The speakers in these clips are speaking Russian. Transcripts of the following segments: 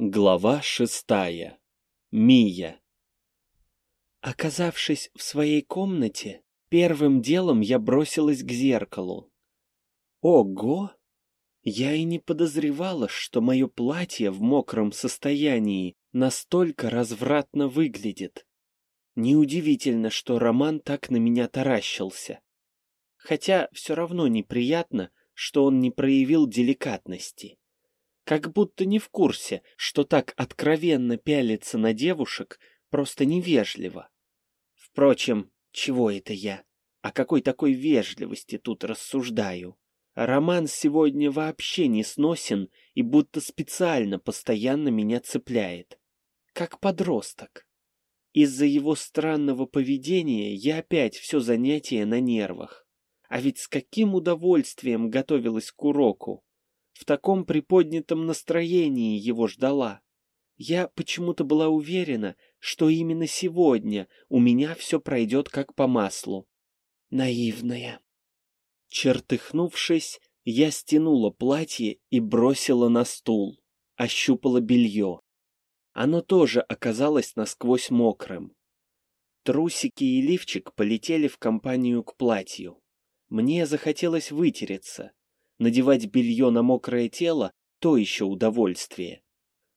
Глава шестая. Мия. Оказавшись в своей комнате, первым делом я бросилась к зеркалу. Ого! Я и не подозревала, что мое платье в мокром состоянии настолько развратно выглядит. Неудивительно, что Роман так на меня таращился. Хотя все равно неприятно, что он не проявил деликатности как будто не в курсе, что так откровенно пялиться на девушек просто невежливо. Впрочем, чего это я? О какой такой вежливости тут рассуждаю? Роман сегодня вообще не сносен и будто специально постоянно меня цепляет. Как подросток. Из-за его странного поведения я опять все занятие на нервах. А ведь с каким удовольствием готовилась к уроку в таком приподнятом настроении его ждала. Я почему-то была уверена, что именно сегодня у меня все пройдет как по маслу. Наивная. Чертыхнувшись, я стянула платье и бросила на стул, ощупала белье. Оно тоже оказалось насквозь мокрым. Трусики и лифчик полетели в компанию к платью. Мне захотелось вытереться, Надевать белье на мокрое тело — то еще удовольствие.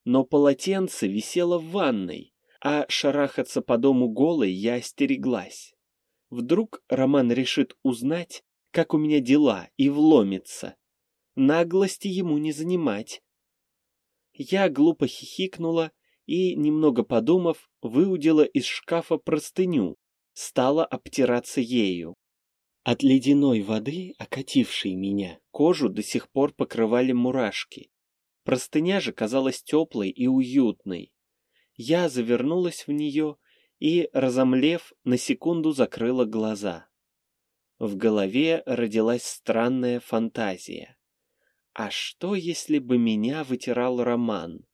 Но полотенце висело в ванной, а шарахаться по дому голой я остереглась. Вдруг Роман решит узнать, как у меня дела, и вломится. Наглости ему не занимать. Я глупо хихикнула и, немного подумав, выудила из шкафа простыню, стала обтираться ею. От ледяной воды, окатившей меня, кожу до сих пор покрывали мурашки. Простыня же казалась теплой и уютной. Я завернулась в нее и, разомлев, на секунду закрыла глаза. В голове родилась странная фантазия. А что, если бы меня вытирал роман?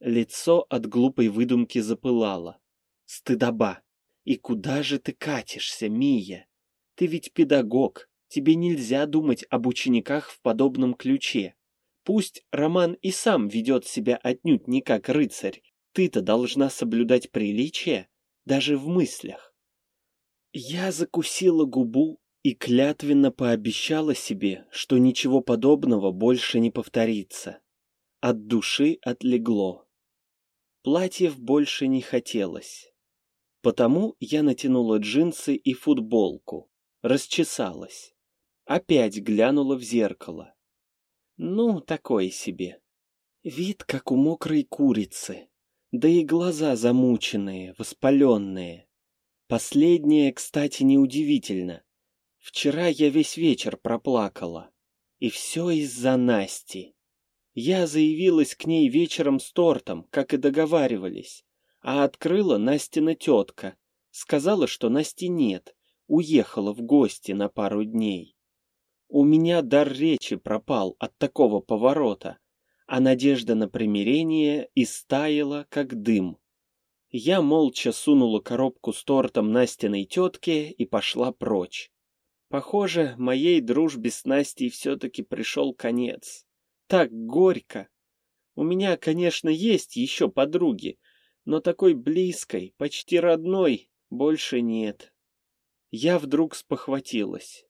Лицо от глупой выдумки запылало. Стыдоба! И куда же ты катишься, Мия? Ты ведь педагог, тебе нельзя думать об учениках в подобном ключе. Пусть Роман и сам ведет себя отнюдь не как рыцарь, ты-то должна соблюдать приличие даже в мыслях. Я закусила губу и клятвенно пообещала себе, что ничего подобного больше не повторится. От души отлегло. Платьев больше не хотелось. Потому я натянула джинсы и футболку расчесалась. Опять глянула в зеркало. Ну, такое себе. Вид, как у мокрой курицы. Да и глаза замученные, воспаленные. Последнее, кстати, неудивительно. Вчера я весь вечер проплакала. И все из-за Насти. Я заявилась к ней вечером с тортом, как и договаривались. А открыла Настина тетка. Сказала, что Насти нет, уехала в гости на пару дней. У меня дар речи пропал от такого поворота, а надежда на примирение истаяла, как дым. Я молча сунула коробку с тортом Настиной тетке и пошла прочь. Похоже, моей дружбе с Настей все-таки пришел конец. Так горько. У меня, конечно, есть еще подруги, но такой близкой, почти родной, больше нет я вдруг спохватилась.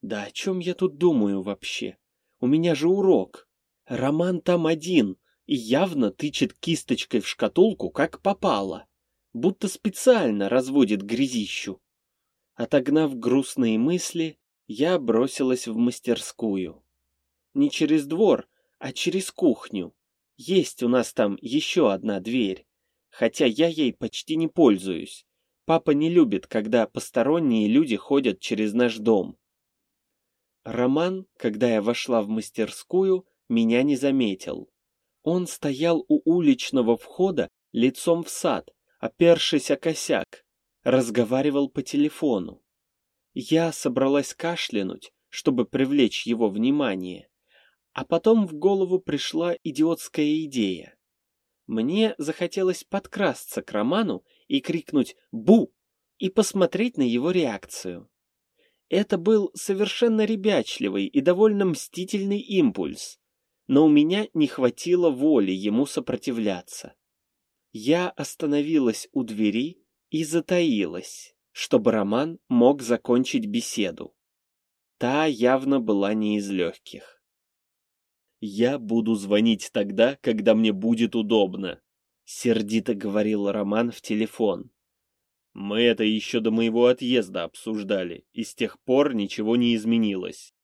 Да о чем я тут думаю вообще? У меня же урок. Роман там один и явно тычет кисточкой в шкатулку, как попало. Будто специально разводит грязищу. Отогнав грустные мысли, я бросилась в мастерскую. Не через двор, а через кухню. Есть у нас там еще одна дверь, хотя я ей почти не пользуюсь. Папа не любит, когда посторонние люди ходят через наш дом. Роман, когда я вошла в мастерскую, меня не заметил. Он стоял у уличного входа лицом в сад, опершись о косяк, разговаривал по телефону. Я собралась кашлянуть, чтобы привлечь его внимание, а потом в голову пришла идиотская идея. Мне захотелось подкрасться к Роману и крикнуть «Бу!» и посмотреть на его реакцию. Это был совершенно ребячливый и довольно мстительный импульс. но у меня не хватило воли ему сопротивляться. Я остановилась у двери и затаилась, чтобы Роман мог закончить беседу. Та явно была не из легких. «Я буду звонить тогда, когда мне будет удобно», — сердито говорил Роман в телефон. «Мы это еще до моего отъезда обсуждали, и с тех пор ничего не изменилось».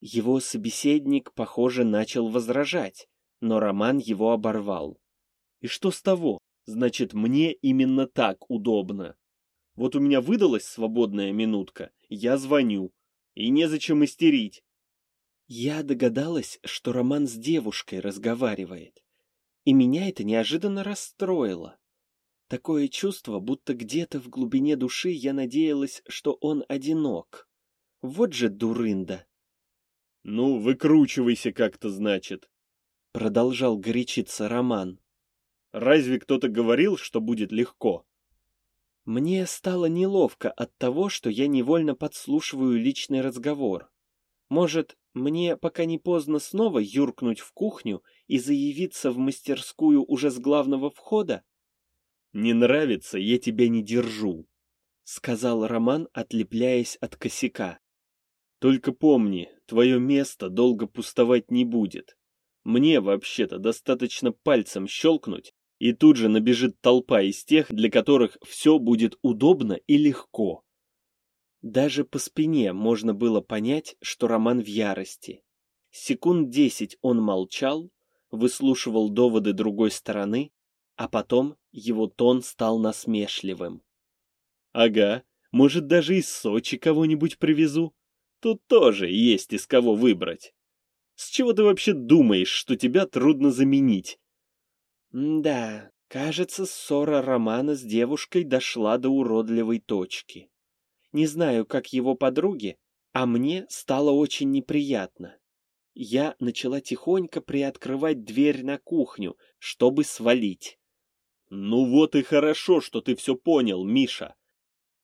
Его собеседник, похоже, начал возражать, но Роман его оборвал. «И что с того? Значит, мне именно так удобно. Вот у меня выдалась свободная минутка, я звоню, и незачем истерить». Я догадалась, что Роман с девушкой разговаривает и меня это неожиданно расстроило. Такое чувство, будто где-то в глубине души я надеялась, что он одинок. Вот же дурында. «Ну, выкручивайся как-то, значит», — продолжал горячиться Роман. «Разве кто-то говорил, что будет легко?» Мне стало неловко от того, что я невольно подслушиваю личный разговор. Может, мне пока не поздно снова юркнуть в кухню и заявиться в мастерскую уже с главного входа? «Не нравится, я тебя не держу», — сказал Роман, отлепляясь от косяка. «Только помни, твое место долго пустовать не будет. Мне, вообще-то, достаточно пальцем щелкнуть, и тут же набежит толпа из тех, для которых все будет удобно и легко. Даже по спине можно было понять, что Роман в ярости. Секунд десять он молчал, выслушивал доводы другой стороны, а потом его тон стал насмешливым. «Ага, может, даже из Сочи кого-нибудь привезу? Тут тоже есть из кого выбрать. С чего ты вообще думаешь, что тебя трудно заменить?» «Да, кажется, ссора Романа с девушкой дошла до уродливой точки. Не знаю, как его подруге, а мне стало очень неприятно. Я начала тихонько приоткрывать дверь на кухню, чтобы свалить. «Ну вот и хорошо, что ты все понял, Миша!»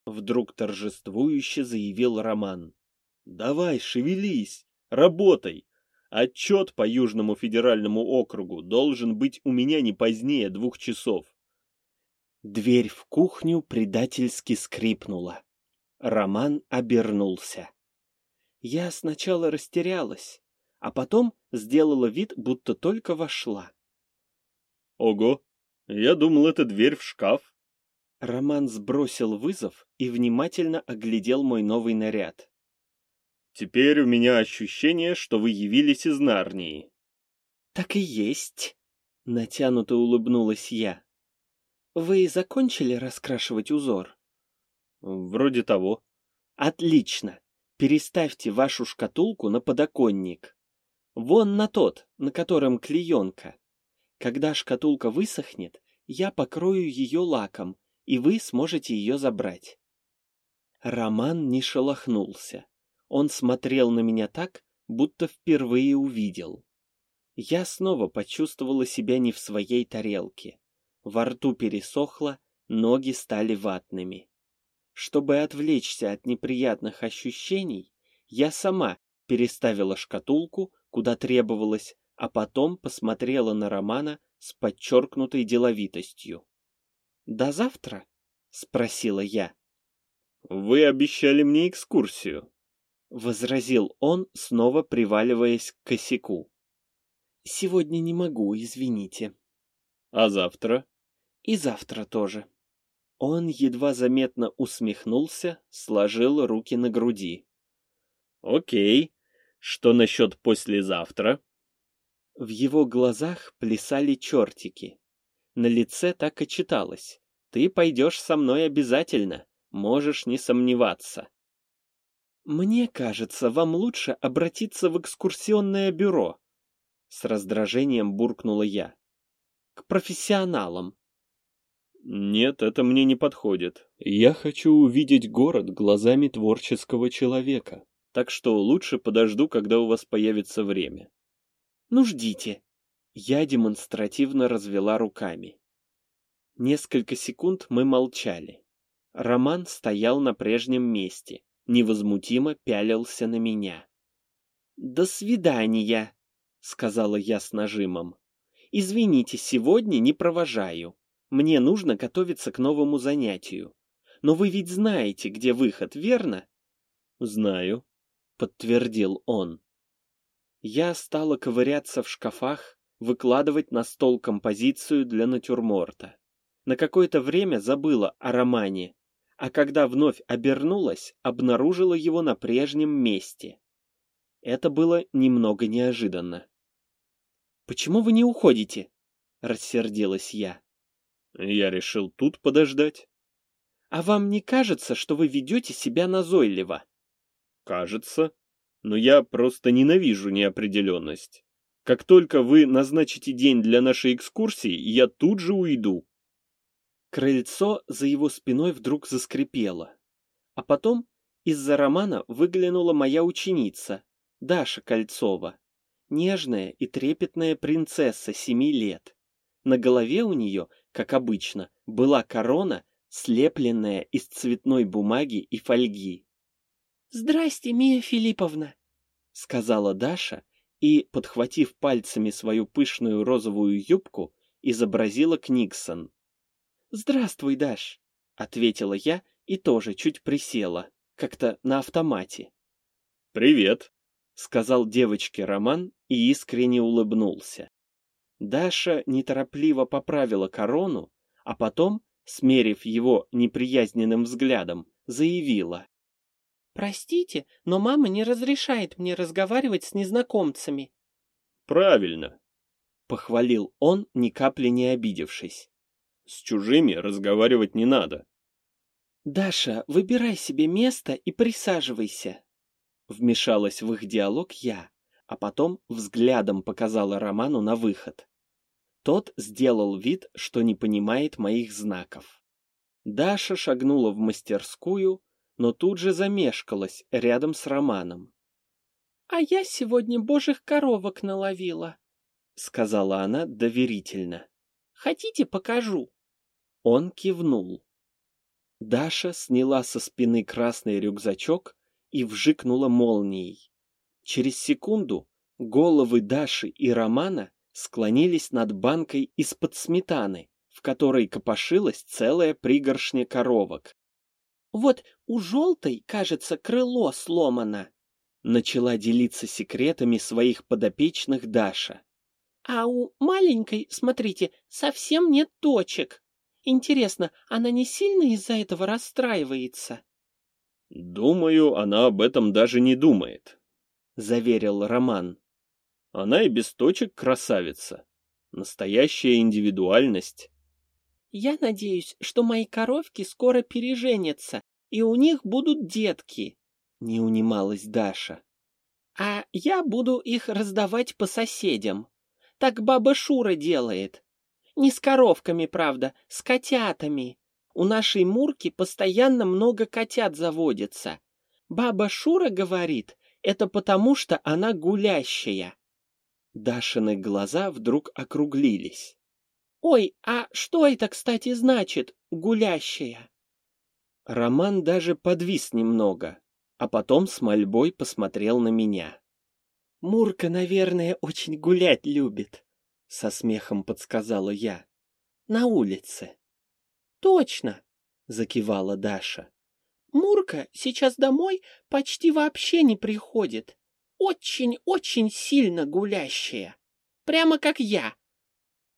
Вдруг торжествующе заявил Роман. «Давай, шевелись, работай. Отчет по Южному федеральному округу должен быть у меня не позднее двух часов». Дверь в кухню предательски скрипнула. Роман обернулся. Я сначала растерялась, а потом сделала вид, будто только вошла. «Ого! Я думал, это дверь в шкаф!» Роман сбросил вызов и внимательно оглядел мой новый наряд. «Теперь у меня ощущение, что вы явились из Нарнии». «Так и есть», — натянуто улыбнулась я. «Вы закончили раскрашивать узор?» Вроде того. Отлично. Переставьте вашу шкатулку на подоконник. Вон на тот, на котором клеенка. Когда шкатулка высохнет, я покрою ее лаком, и вы сможете ее забрать. Роман не шелохнулся. Он смотрел на меня так, будто впервые увидел. Я снова почувствовала себя не в своей тарелке. Во рту пересохло, ноги стали ватными. Чтобы отвлечься от неприятных ощущений, я сама переставила шкатулку, куда требовалось, а потом посмотрела на Романа с подчеркнутой деловитостью. «До завтра?» — спросила я. «Вы обещали мне экскурсию», — возразил он, снова приваливаясь к косяку. «Сегодня не могу, извините». «А завтра?» «И завтра тоже». Он едва заметно усмехнулся, сложил руки на груди. «Окей. Что насчет послезавтра?» В его глазах плясали чертики. На лице так и читалось. «Ты пойдешь со мной обязательно, можешь не сомневаться». «Мне кажется, вам лучше обратиться в экскурсионное бюро», — с раздражением буркнула я. «К профессионалам. Нет, это мне не подходит. Я хочу увидеть город глазами творческого человека. Так что лучше подожду, когда у вас появится время. Ну, ждите. Я демонстративно развела руками. Несколько секунд мы молчали. Роман стоял на прежнем месте, невозмутимо пялился на меня. «До свидания!» — сказала я с нажимом. Извините, сегодня не провожаю. Мне нужно готовиться к новому занятию. Но вы ведь знаете, где выход, верно? Знаю, подтвердил он. Я стала ковыряться в шкафах, выкладывать на стол композицию для натюрморта. На какое-то время забыла о романе, а когда вновь обернулась, обнаружила его на прежнем месте. Это было немного неожиданно. «Почему вы не уходите?» — рассердилась я. «Я решил тут подождать». «А вам не кажется, что вы ведете себя назойливо?» «Кажется. Но я просто ненавижу неопределенность. Как только вы назначите день для нашей экскурсии, я тут же уйду». Крыльцо за его спиной вдруг заскрипело. А потом из-за романа выглянула моя ученица, Даша Кольцова нежная и трепетная принцесса семи лет. На голове у нее, как обычно, была корона, слепленная из цветной бумаги и фольги. «Здрасте, Мия Филипповна!» — сказала Даша и, подхватив пальцами свою пышную розовую юбку, изобразила Книксон. «Здравствуй, Даш!» — ответила я и тоже чуть присела, как-то на автомате. «Привет!» сказал девочке Роман и искренне улыбнулся. Даша неторопливо поправила корону, а потом, смерив его неприязненным взглядом, заявила. «Простите, но мама не разрешает мне разговаривать с незнакомцами». «Правильно», — похвалил он, ни капли не обидевшись. «С чужими разговаривать не надо». «Даша, выбирай себе место и присаживайся», Вмешалась в их диалог я, а потом взглядом показала Роману на выход. Тот сделал вид, что не понимает моих знаков. Даша шагнула в мастерскую, но тут же замешкалась рядом с Романом. — А я сегодня божьих коровок наловила, — сказала она доверительно. — Хотите, покажу? Он кивнул. Даша сняла со спины красный рюкзачок и вжикнула молнией. Через секунду головы Даши и Романа склонились над банкой из-под сметаны, в которой копошилась целая пригоршня коровок. «Вот у желтой, кажется, крыло сломано», — начала делиться секретами своих подопечных Даша. «А у маленькой, смотрите, совсем нет точек. Интересно, она не сильно из-за этого расстраивается?» «Думаю, она об этом даже не думает», — заверил Роман. «Она и без точек красавица. Настоящая индивидуальность». «Я надеюсь, что мои коровки скоро переженятся, и у них будут детки», — не унималась Даша. «А я буду их раздавать по соседям. Так баба Шура делает. Не с коровками, правда, с котятами. У нашей Мурки постоянно много котят заводится. Баба Шура говорит, это потому, что она гулящая. Дашины глаза вдруг округлились. «Ой, а что это, кстати, значит, гулящая?» Роман даже подвис немного, а потом с мольбой посмотрел на меня. «Мурка, наверное, очень гулять любит», — со смехом подсказала я. «На улице». Точно, закивала Даша. Мурка сейчас домой почти вообще не приходит. Очень-очень сильно гулящая. Прямо как я.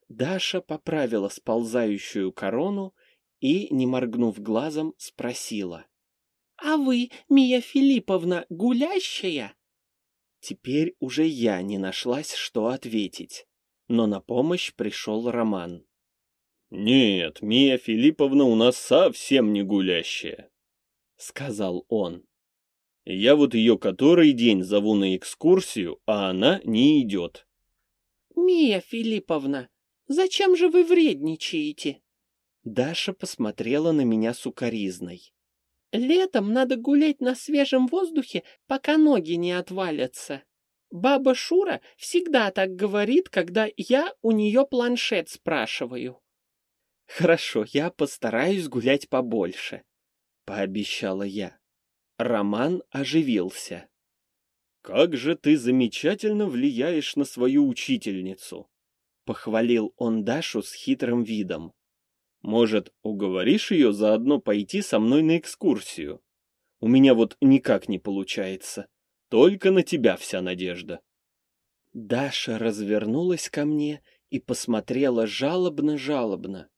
Даша поправила сползающую корону и, не моргнув глазом, спросила. «А вы, Мия Филипповна, гулящая?» Теперь уже я не нашлась, что ответить, но на помощь пришел Роман. «Нет, Мия Филипповна у нас совсем не гулящая», — сказал он. «Я вот ее который день зову на экскурсию, а она не идет». «Мия Филипповна, зачем же вы вредничаете?» Даша посмотрела на меня сукоризной. «Летом надо гулять на свежем воздухе, пока ноги не отвалятся. Баба Шура всегда так говорит, когда я у нее планшет спрашиваю». «Хорошо, я постараюсь гулять побольше», — пообещала я. Роман оживился. «Как же ты замечательно влияешь на свою учительницу!» Похвалил он Дашу с хитрым видом. «Может, уговоришь ее заодно пойти со мной на экскурсию? У меня вот никак не получается. Только на тебя вся надежда». Даша развернулась ко мне и посмотрела жалобно-жалобно.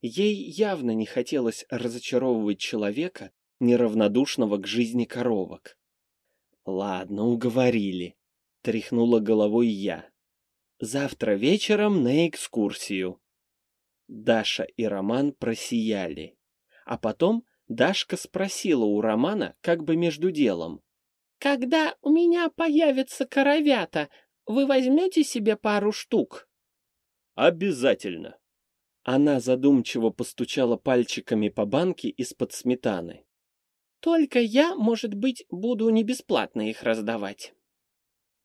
Ей явно не хотелось разочаровывать человека, неравнодушного к жизни коровок. «Ладно, уговорили», — тряхнула головой я. «Завтра вечером на экскурсию». Даша и Роман просияли. А потом Дашка спросила у Романа, как бы между делом. «Когда у меня появятся коровята, вы возьмете себе пару штук?» «Обязательно!» Она задумчиво постучала пальчиками по банке из-под сметаны. Только я, может быть, буду не бесплатно их раздавать.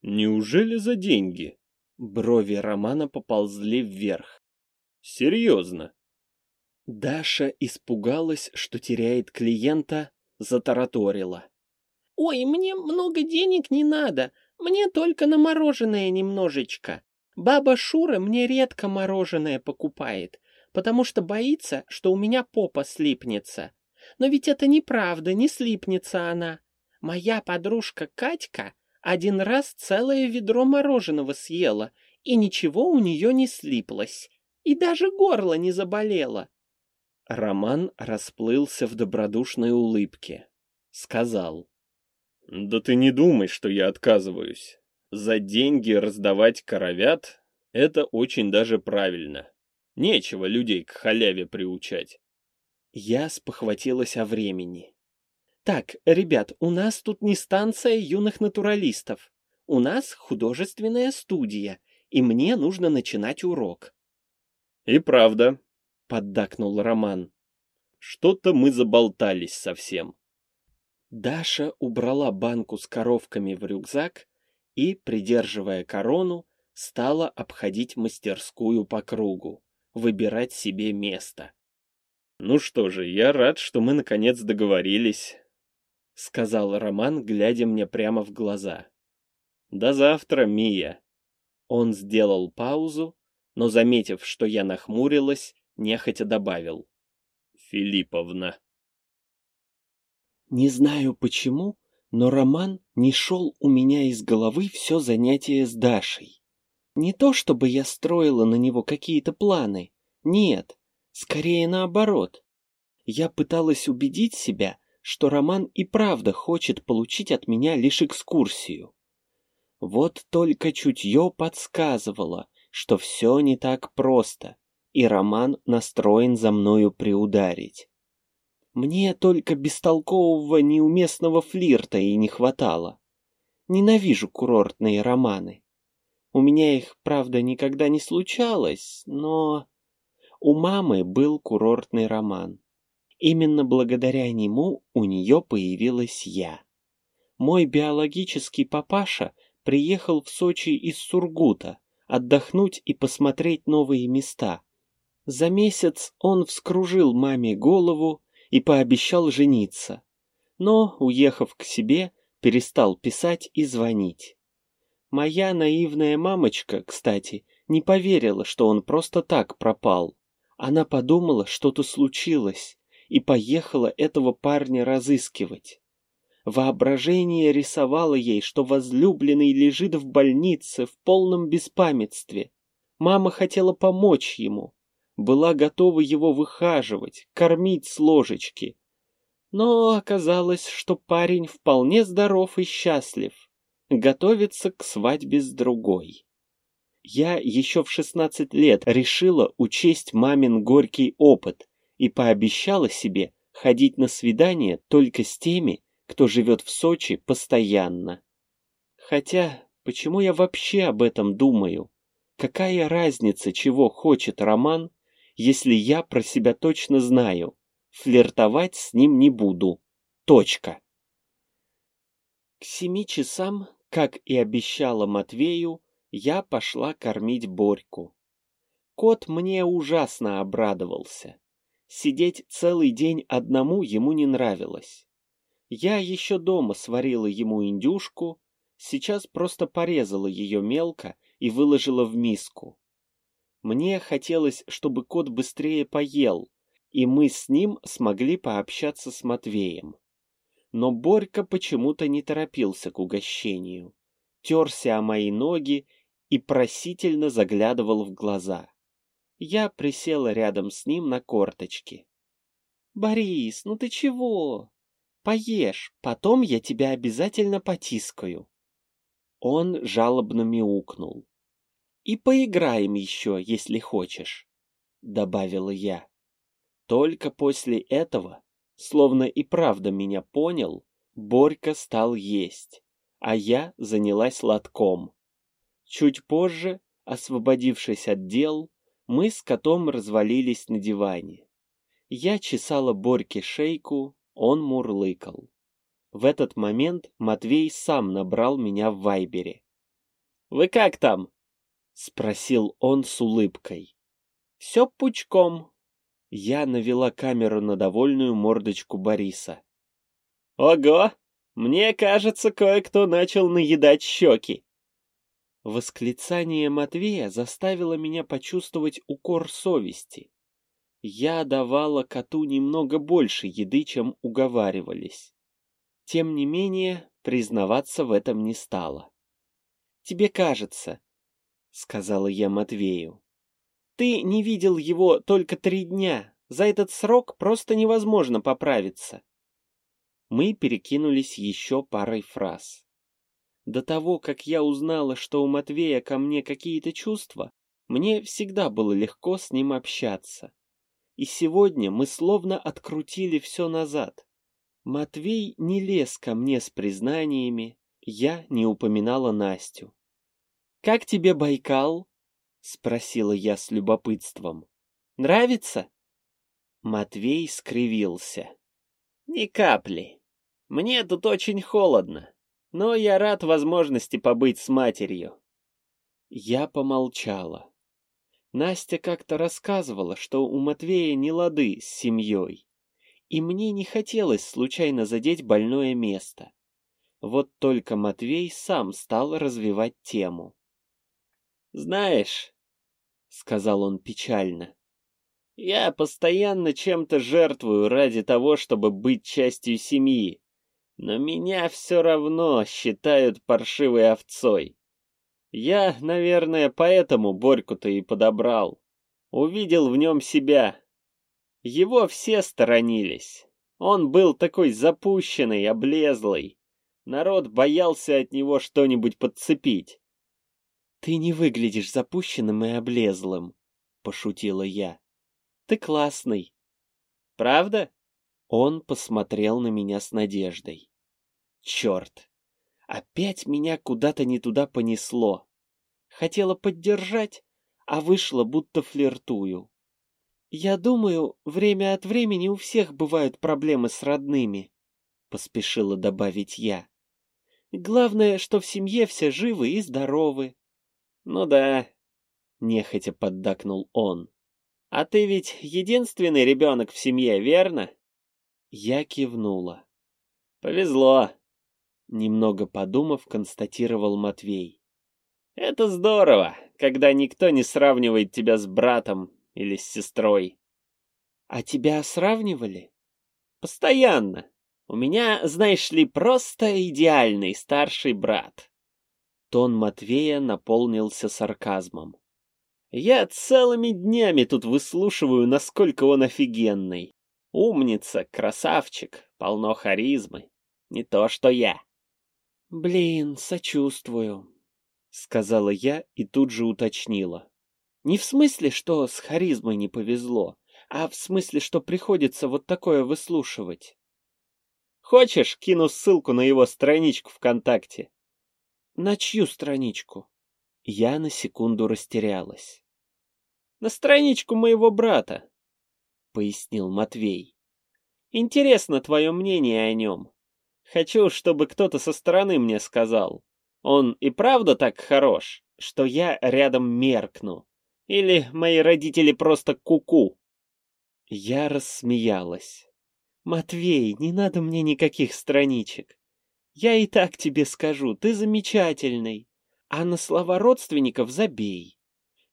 Неужели за деньги? Брови Романа поползли вверх. Серьезно? Даша испугалась, что теряет клиента, затараторила. «Ой, мне много денег не надо, мне только на мороженое немножечко. Баба Шура мне редко мороженое покупает, потому что боится, что у меня попа слипнется. Но ведь это неправда, не слипнется она. Моя подружка Катька один раз целое ведро мороженого съела, и ничего у нее не слиплось, и даже горло не заболело. Роман расплылся в добродушной улыбке. Сказал. «Да ты не думай, что я отказываюсь. За деньги раздавать коровят — это очень даже правильно. Нечего людей к халяве приучать. Я спохватилась о времени. Так, ребят, у нас тут не станция юных натуралистов. У нас художественная студия, и мне нужно начинать урок. И правда, поддакнул Роман. Что-то мы заболтались совсем. Даша убрала банку с коровками в рюкзак и, придерживая корону, стала обходить мастерскую по кругу, выбирать себе место. «Ну что же, я рад, что мы наконец договорились», — сказал Роман, глядя мне прямо в глаза. «До завтра, Мия». Он сделал паузу, но, заметив, что я нахмурилась, нехотя добавил. «Филипповна». Не знаю почему, но Роман не шел у меня из головы все занятие с Дашей. Не то чтобы я строила на него какие-то планы, нет, Скорее наоборот. Я пыталась убедить себя, что Роман и правда хочет получить от меня лишь экскурсию. Вот только чутье подсказывало, что все не так просто, и Роман настроен за мною приударить. Мне только бестолкового неуместного флирта и не хватало. Ненавижу курортные романы. У меня их, правда, никогда не случалось, но... У мамы был курортный роман. Именно благодаря нему у нее появилась я. Мой биологический папаша приехал в Сочи из Сургута отдохнуть и посмотреть новые места. За месяц он вскружил маме голову и пообещал жениться. Но, уехав к себе, перестал писать и звонить. Моя наивная мамочка, кстати, не поверила, что он просто так пропал. Она подумала, что-то случилось, и поехала этого парня разыскивать. Воображение рисовало ей, что возлюбленный лежит в больнице в полном беспамятстве. Мама хотела помочь ему, была готова его выхаживать, кормить с ложечки. Но оказалось, что парень вполне здоров и счастлив, готовится к свадьбе с другой. Я еще в 16 лет решила учесть мамин горький опыт и пообещала себе ходить на свидания только с теми, кто живет в Сочи постоянно. Хотя, почему я вообще об этом думаю? Какая разница, чего хочет Роман, если я про себя точно знаю? Флиртовать с ним не буду. Точка. К семи часам, как и обещала Матвею, я пошла кормить Борьку. Кот мне ужасно обрадовался. Сидеть целый день одному ему не нравилось. Я еще дома сварила ему индюшку, сейчас просто порезала ее мелко и выложила в миску. Мне хотелось, чтобы кот быстрее поел, и мы с ним смогли пообщаться с Матвеем. Но Борька почему-то не торопился к угощению, терся о мои ноги и просительно заглядывал в глаза. Я присела рядом с ним на корточки. «Борис, ну ты чего? Поешь, потом я тебя обязательно потискаю». Он жалобно мяукнул. «И поиграем еще, если хочешь», — добавила я. Только после этого, словно и правда меня понял, Борька стал есть, а я занялась лотком. Чуть позже, освободившись от дел, мы с котом развалились на диване. Я чесала Борьке шейку, он мурлыкал. В этот момент Матвей сам набрал меня в Вайбере. «Вы как там?» — спросил он с улыбкой. «Все пучком», я навела камеру на довольную мордочку Бориса. «Ого! Мне кажется, кое-кто начал наедать щеки!» Восклицание Матвея заставило меня почувствовать укор совести. Я давала коту немного больше еды, чем уговаривались. Тем не менее, признаваться в этом не стала. «Тебе кажется», — сказала я Матвею. Ты не видел его только три дня. За этот срок просто невозможно поправиться. Мы перекинулись еще парой фраз. До того, как я узнала, что у Матвея ко мне какие-то чувства, мне всегда было легко с ним общаться. И сегодня мы словно открутили все назад. Матвей не лез ко мне с признаниями, я не упоминала Настю. «Как тебе Байкал?» — спросила я с любопытством. «Нравится?» Матвей скривился. «Ни капли. Мне тут очень холодно, но я рад возможности побыть с матерью». Я помолчала. Настя как-то рассказывала, что у Матвея не лады с семьей, и мне не хотелось случайно задеть больное место. Вот только Матвей сам стал развивать тему. «Знаешь, — сказал он печально. «Я постоянно чем-то жертвую ради того, чтобы быть частью семьи, но меня все равно считают паршивой овцой. Я, наверное, поэтому Борьку-то и подобрал. Увидел в нем себя. Его все сторонились. Он был такой запущенный, облезлый. Народ боялся от него что-нибудь подцепить. «Ты не выглядишь запущенным и облезлым», — пошутила я. «Ты классный». «Правда?» Он посмотрел на меня с надеждой. «Черт! Опять меня куда-то не туда понесло. Хотела поддержать, а вышло, будто флиртую. Я думаю, время от времени у всех бывают проблемы с родными», — поспешила добавить я. «Главное, что в семье все живы и здоровы». «Ну да», — нехотя поддакнул он. «А ты ведь единственный ребенок в семье, верно?» Я кивнула. «Повезло», — немного подумав, констатировал Матвей. «Это здорово, когда никто не сравнивает тебя с братом или с сестрой». «А тебя сравнивали?» «Постоянно. У меня, знаешь ли, просто идеальный старший брат». Тон Матвея наполнился сарказмом. «Я целыми днями тут выслушиваю, насколько он офигенный. Умница, красавчик, полно харизмы. Не то, что я». «Блин, сочувствую», — сказала я и тут же уточнила. «Не в смысле, что с харизмой не повезло, а в смысле, что приходится вот такое выслушивать». «Хочешь, кину ссылку на его страничку ВКонтакте?» На чью страничку? Я на секунду растерялась. На страничку моего брата, пояснил Матвей. Интересно твое мнение о нем. Хочу, чтобы кто-то со стороны мне сказал. Он и правда так хорош, что я рядом меркну. Или мои родители просто куку. -ку. Я рассмеялась. Матвей, не надо мне никаких страничек. Я и так тебе скажу, ты замечательный. А на слова родственников забей.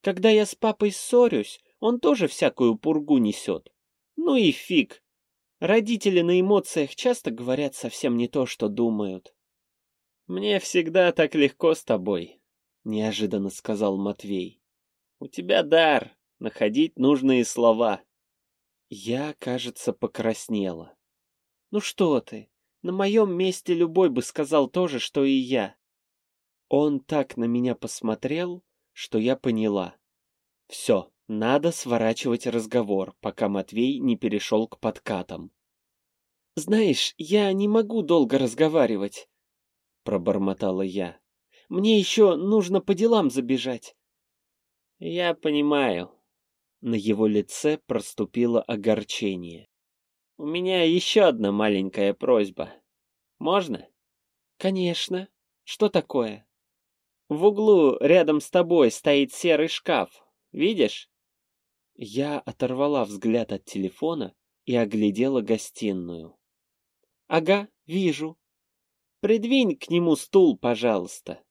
Когда я с папой ссорюсь, он тоже всякую пургу несет. Ну и фиг. Родители на эмоциях часто говорят совсем не то, что думают. Мне всегда так легко с тобой, неожиданно сказал Матвей. У тебя дар находить нужные слова. Я, кажется, покраснела. Ну что ты? На моем месте любой бы сказал то же, что и я. Он так на меня посмотрел, что я поняла. Все, надо сворачивать разговор, пока Матвей не перешел к подкатам. «Знаешь, я не могу долго разговаривать», — пробормотала я. «Мне еще нужно по делам забежать». «Я понимаю». На его лице проступило огорчение. «У меня еще одна маленькая просьба. Можно?» «Конечно. Что такое?» «В углу рядом с тобой стоит серый шкаф. Видишь?» Я оторвала взгляд от телефона и оглядела гостиную. «Ага, вижу. Придвинь к нему стул, пожалуйста».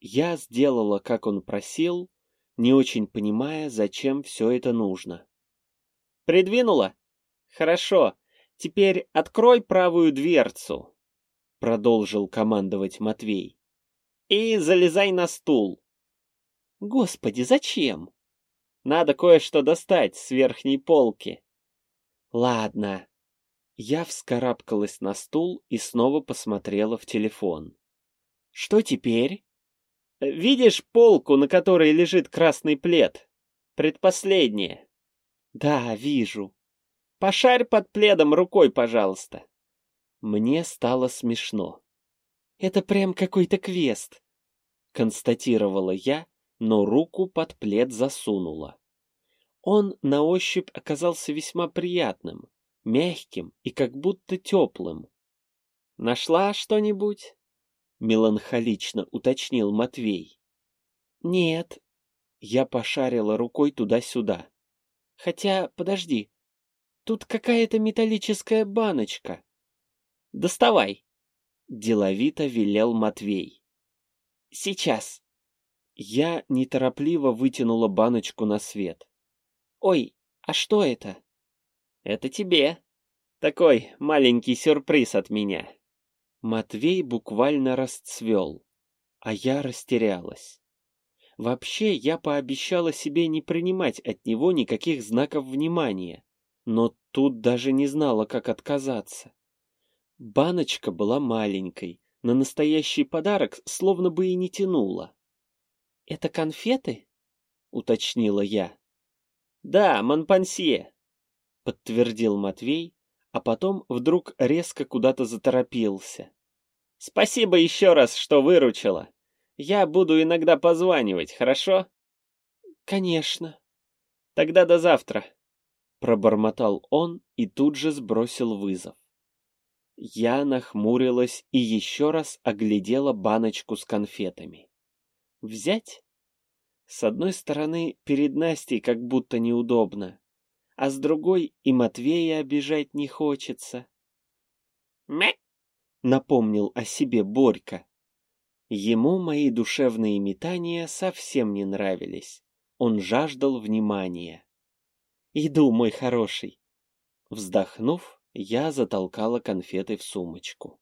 Я сделала, как он просил, не очень понимая, зачем все это нужно. «Придвинула? Хорошо. Теперь открой правую дверцу», — продолжил командовать Матвей. «И залезай на стул». «Господи, зачем?» Надо кое-что достать с верхней полки. Ладно. Я вскарабкалась на стул и снова посмотрела в телефон. Что теперь? Видишь полку, на которой лежит красный плед? Предпоследняя. Да, вижу. Пошарь под пледом рукой, пожалуйста. Мне стало смешно. Это прям какой-то квест, констатировала я, но руку под плед засунула. Он на ощупь оказался весьма приятным, мягким и как будто теплым. «Нашла что-нибудь?» — меланхолично уточнил Матвей. «Нет». Я пошарила рукой туда-сюда. «Хотя, подожди, тут какая-то металлическая баночка». «Доставай!» — деловито велел Матвей. «Сейчас!» Я неторопливо вытянула баночку на свет. «Ой, а что это?» «Это тебе. Такой маленький сюрприз от меня». Матвей буквально расцвел, а я растерялась. Вообще, я пообещала себе не принимать от него никаких знаков внимания, но тут даже не знала, как отказаться. Баночка была маленькой, на настоящий подарок словно бы и не тянула. «Это конфеты?» — уточнила я. «Да, Монпансье», — подтвердил Матвей, а потом вдруг резко куда-то заторопился. «Спасибо еще раз, что выручила. Я буду иногда позванивать, хорошо?» «Конечно». «Тогда до завтра», — пробормотал он и тут же сбросил вызов. Я нахмурилась и еще раз оглядела баночку с конфетами взять? С одной стороны, перед Настей как будто неудобно, а с другой и Матвея обижать не хочется. «Мя!» — напомнил о себе Борька. Ему мои душевные метания совсем не нравились. Он жаждал внимания. «Иду, мой хороший!» Вздохнув, я затолкала конфеты в сумочку.